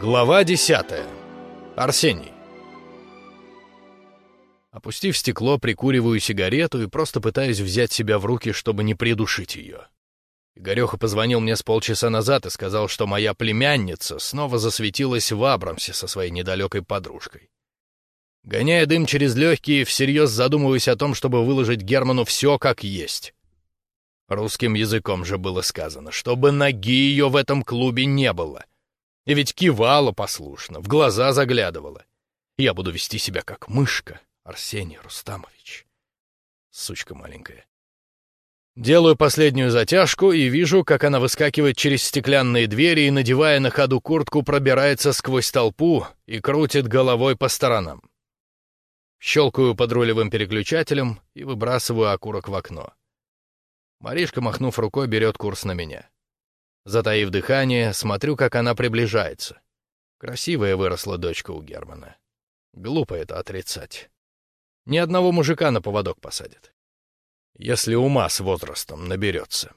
Глава десятая. Арсений. Опустив стекло, прикуриваю сигарету и просто пытаюсь взять себя в руки, чтобы не придушить ее. Игореха позвонил мне с полчаса назад и сказал, что моя племянница снова засветилась в Абрамсе со своей недалекой подружкой. Гоняя дым через легкие, всерьез задумываясь о том, чтобы выложить Герману все как есть. Русским языком же было сказано, чтобы ноги ее в этом клубе не было. И ведь кивала послушно, в глаза заглядывала. Я буду вести себя как мышка, Арсений Рустамович. Сучка маленькая. Делаю последнюю затяжку и вижу, как она выскакивает через стеклянные двери и, надевая на ходу куртку, пробирается сквозь толпу и крутит головой по сторонам. Щелкаю под рулевым переключателем и выбрасываю окурок в окно. Маришка, махнув рукой, берет курс на меня. Затаив дыхание, смотрю, как она приближается. Красивая выросла дочка у Германа. Глупо это отрицать. Ни одного мужика на поводок посадит если ума с возрастом наберется.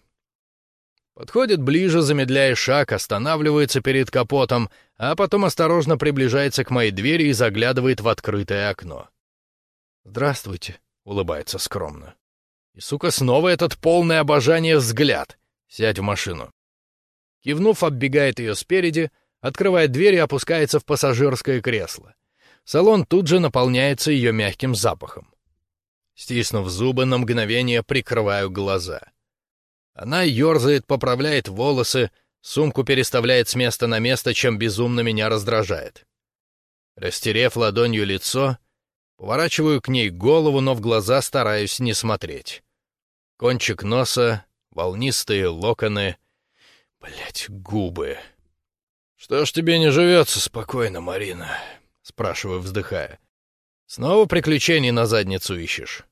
Подходит ближе, замедляя шаг, останавливается перед капотом, а потом осторожно приближается к моей двери и заглядывает в открытое окно. «Здравствуйте», — улыбается скромно. И, сука, снова этот полный обожание взгляд. Сядь в машину. Кивнув, оббегает ее спереди, открывает дверь и опускается в пассажирское кресло. Салон тут же наполняется ее мягким запахом. Стиснув зубы, на мгновение прикрываю глаза. Она ерзает, поправляет волосы, сумку переставляет с места на место, чем безумно меня раздражает. Растерев ладонью лицо, поворачиваю к ней голову, но в глаза стараюсь не смотреть. Кончик носа, волнистые локоны, блять, губы. «Что ж тебе не живется спокойно, Марина?» — спрашиваю, вздыхая. «Снова приключений на задницу ищешь?»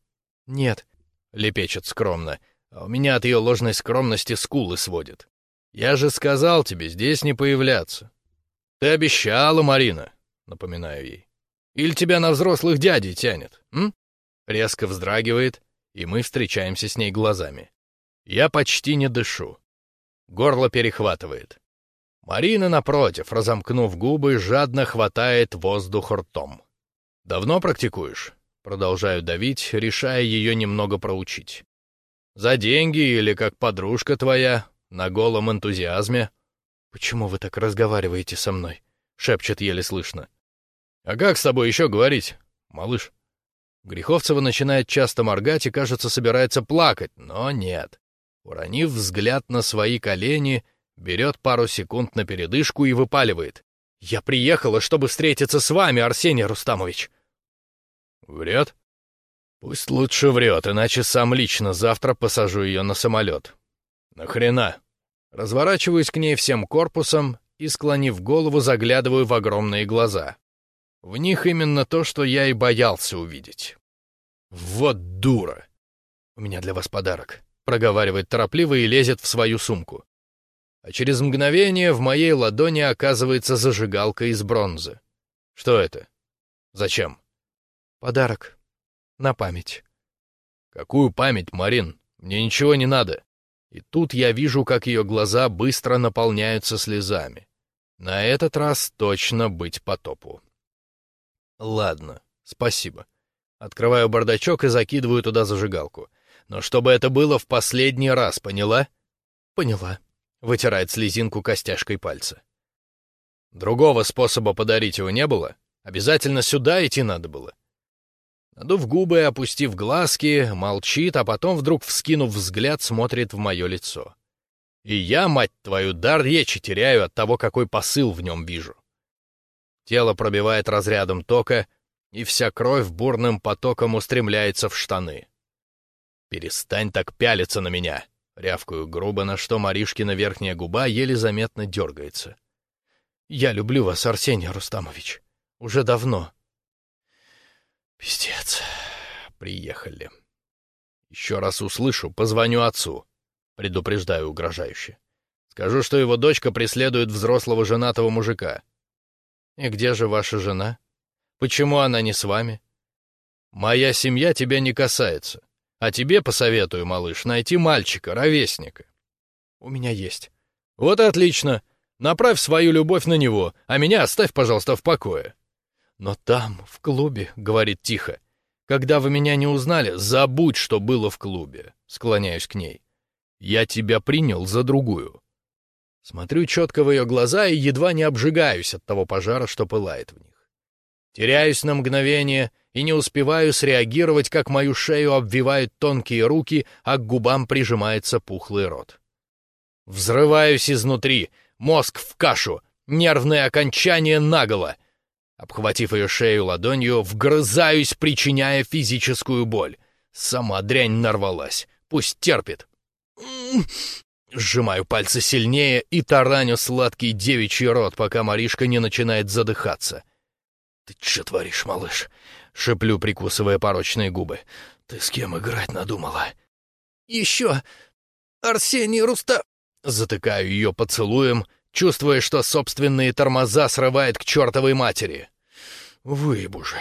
«Нет», — лепечет скромно, а у меня от ее ложной скромности скулы сводит. «Я же сказал тебе здесь не появляться». «Ты обещала, Марина», — напоминаю ей. «Или тебя на взрослых дядей тянет, м?» Резко вздрагивает, и мы встречаемся с ней глазами. Я почти не дышу. Горло перехватывает. Марина, напротив, разомкнув губы, жадно хватает воздух ртом. «Давно практикуешь?» Продолжаю давить, решая ее немного проучить. «За деньги или как подружка твоя, на голом энтузиазме?» «Почему вы так разговариваете со мной?» — шепчет еле слышно. «А как с тобой еще говорить, малыш?» Греховцева начинает часто моргать и, кажется, собирается плакать, но нет. Уронив взгляд на свои колени, берет пару секунд на передышку и выпаливает. «Я приехала, чтобы встретиться с вами, Арсений Рустамович!» Врет? Пусть лучше врет, иначе сам лично завтра посажу ее на самолет. Нахрена? Разворачиваюсь к ней всем корпусом и, склонив голову, заглядываю в огромные глаза. В них именно то, что я и боялся увидеть. Вот дура! У меня для вас подарок. Проговаривает торопливо и лезет в свою сумку. А через мгновение в моей ладони оказывается зажигалка из бронзы. Что это? Зачем? Подарок. На память. Какую память, Марин? Мне ничего не надо. И тут я вижу, как ее глаза быстро наполняются слезами. На этот раз точно быть потопу. Ладно, спасибо. Открываю бардачок и закидываю туда зажигалку. Но чтобы это было в последний раз, поняла? Поняла. Вытирает слезинку костяшкой пальца. Другого способа подарить его не было? Обязательно сюда идти надо было. Надув губы опустив глазки, молчит, а потом, вдруг вскинув взгляд, смотрит в мое лицо. И я, мать твою, дар речи теряю от того, какой посыл в нем вижу. Тело пробивает разрядом тока, и вся кровь бурным потоком устремляется в штаны. «Перестань так пялиться на меня!» — рявкаю грубо, на что Маришкина верхняя губа еле заметно дергается. «Я люблю вас, Арсений Рустамович. Уже давно», Пиздец. Приехали. Еще раз услышу, позвоню отцу. Предупреждаю угрожающе. Скажу, что его дочка преследует взрослого женатого мужика. И где же ваша жена? Почему она не с вами? Моя семья тебя не касается. А тебе посоветую, малыш, найти мальчика, ровесника. У меня есть. Вот отлично. Направь свою любовь на него, а меня оставь, пожалуйста, в покое». «Но там, в клубе», — говорит тихо, — «когда вы меня не узнали, забудь, что было в клубе», — склоняюсь к ней. «Я тебя принял за другую». Смотрю четко в ее глаза и едва не обжигаюсь от того пожара, что пылает в них. Теряюсь на мгновение и не успеваю среагировать, как мою шею обвивают тонкие руки, а к губам прижимается пухлый рот. Взрываюсь изнутри, мозг в кашу, нервное окончание наголо. Обхватив ее шею ладонью, вгрызаюсь, причиняя физическую боль. Сама дрянь нарвалась. Пусть терпит. Сжимаю пальцы сильнее и тараню сладкий девичий рот, пока Маришка не начинает задыхаться. «Ты что творишь, малыш?» — шеплю, прикусывая порочные губы. «Ты с кем играть надумала?» «Еще Арсений Руста...» Затыкаю ее поцелуем, чувствуя, что собственные тормоза срывает к чертовой матери. Выебу же,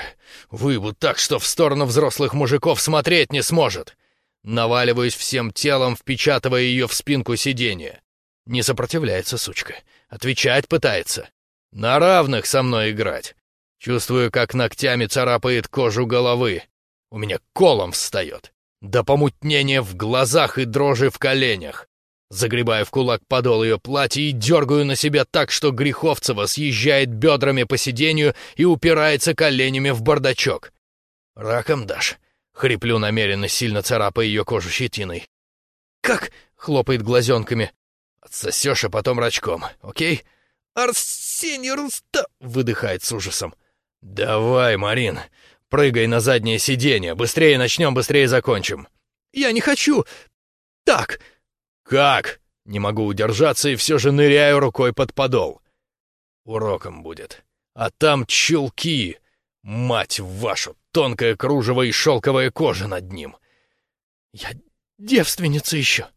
выебу так, что в сторону взрослых мужиков смотреть не сможет. Наваливаюсь всем телом, впечатывая ее в спинку сиденья. Не сопротивляется, сучка. Отвечать пытается. На равных со мной играть. Чувствую, как ногтями царапает кожу головы. У меня колом встает. До помутнения в глазах и дрожи в коленях. Загребаю в кулак подол ее платья и дергаю на себя так, что Греховцева съезжает бедрами по сиденью и упирается коленями в бардачок. «Раком дашь?» — хриплю намеренно, сильно царапая ее кожу щетиной. «Как?» — хлопает глазенками. «Отсосешь, а потом рачком, окей?» «Арсений Руста!» — выдыхает с ужасом. «Давай, Марин, прыгай на заднее сиденье. Быстрее начнем, быстрее закончим». «Я не хочу! Так!» «Как?» Не могу удержаться и все же ныряю рукой под подол. Уроком будет. А там чулки! Мать вашу! Тонкое кружево и шелковая кожа над ним. Я девственница еще.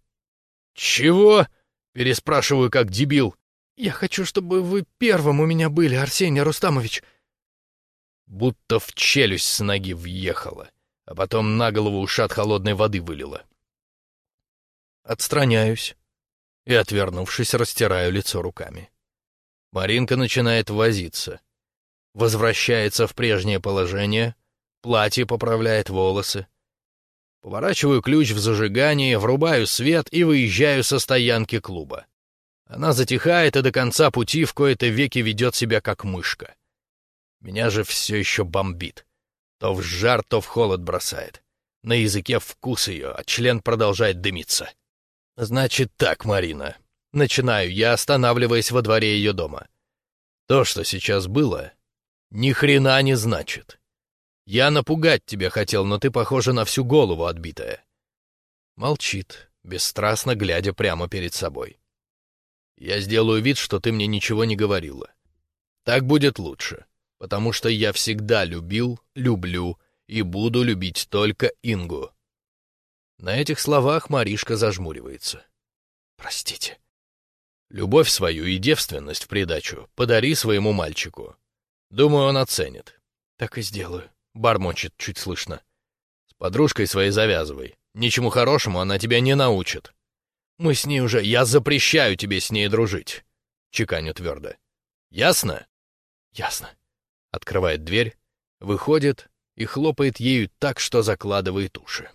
Чего? Переспрашиваю, как дебил. Я хочу, чтобы вы первым у меня были, Арсений Рустамович. Будто в челюсть с ноги въехала, а потом на голову ушат холодной воды вылила. Отстраняюсь и, отвернувшись, растираю лицо руками. Маринка начинает возиться. Возвращается в прежнее положение, платье поправляет волосы. Поворачиваю ключ в зажигании, врубаю свет и выезжаю со стоянки клуба. Она затихает и до конца пути в кои-то веки ведет себя как мышка. Меня же все еще бомбит. То в жар, то в холод бросает. На языке вкус ее, а член продолжает дымиться. «Значит так, Марина». Начинаю я, останавливаясь во дворе ее дома. То, что сейчас было, ни хрена не значит. Я напугать тебя хотел, но ты похожа на всю голову отбитая. Молчит, бесстрастно глядя прямо перед собой. Я сделаю вид, что ты мне ничего не говорила. Так будет лучше, потому что я всегда любил, люблю и буду любить только Ингу. На этих словах Маришка зажмуривается. «Простите». «Любовь свою и девственность в придачу подари своему мальчику. Думаю, он оценит». «Так и сделаю», — бормочет чуть слышно. «С подружкой своей завязывай. Ничему хорошему она тебя не научит. Мы с ней уже... Я запрещаю тебе с ней дружить», — чеканю твердо. «Ясно?» «Ясно». Открывает дверь, выходит и хлопает ею так, что закладывает уши.